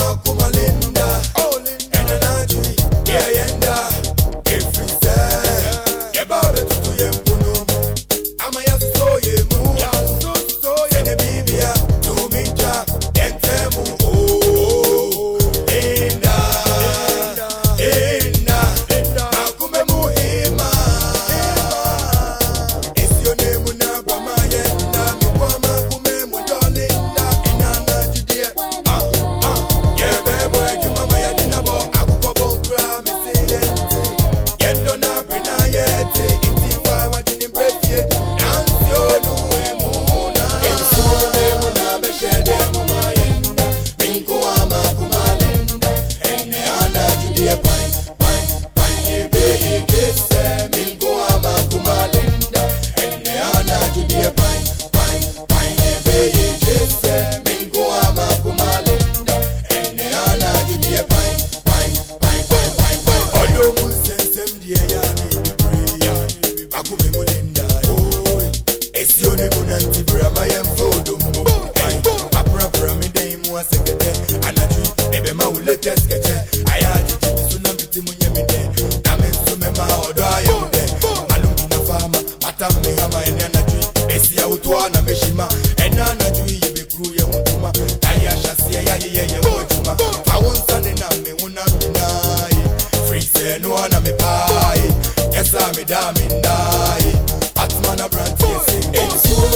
walk nezvima enanatu iye mikuru yemutuma dai azvasiya yai yeye wotuma aunza nenamhe unandinai frisenoana mepai esamidamindai atumana brantiesi